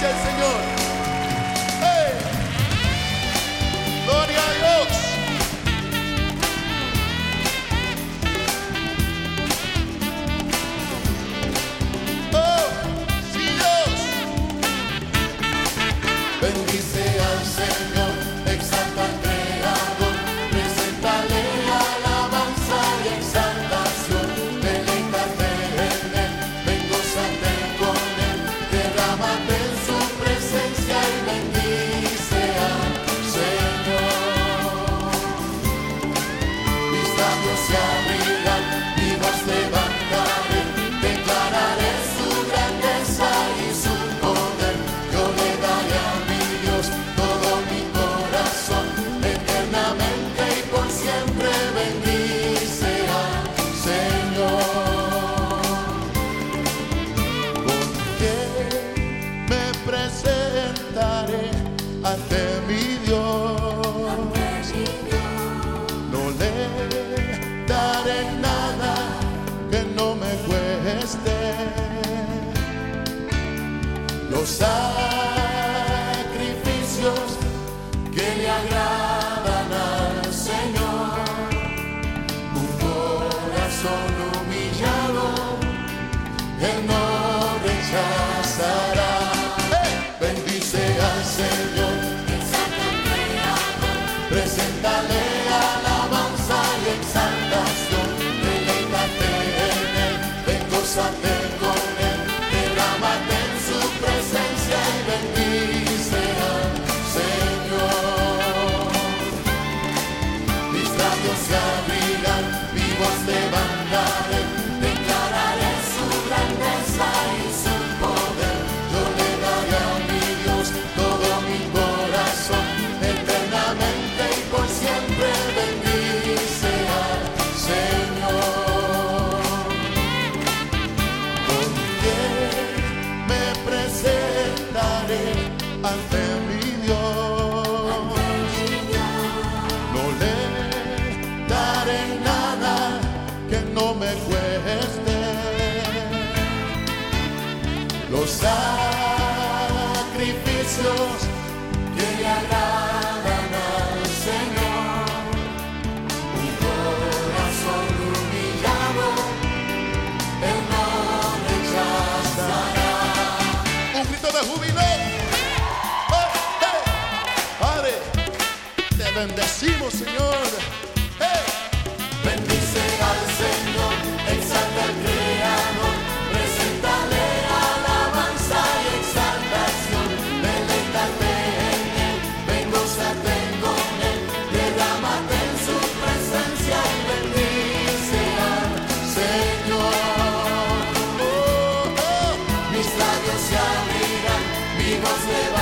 bendice al Señor. ¡Hey! Gloria a Dios. Oh, sí, Dios. Bendice al Señor, ante mi Dios. No le daré nada que no me cueste. Los sacrificios que le agradan al Señor, un corazón humillado, Él no rechazará. Los sacrificios que le agradan al Señor, un corazón humillado, Él no rechazará. Un grito de júbilo. ¡Oh! Padre, te bendecimos, Señor. We must live.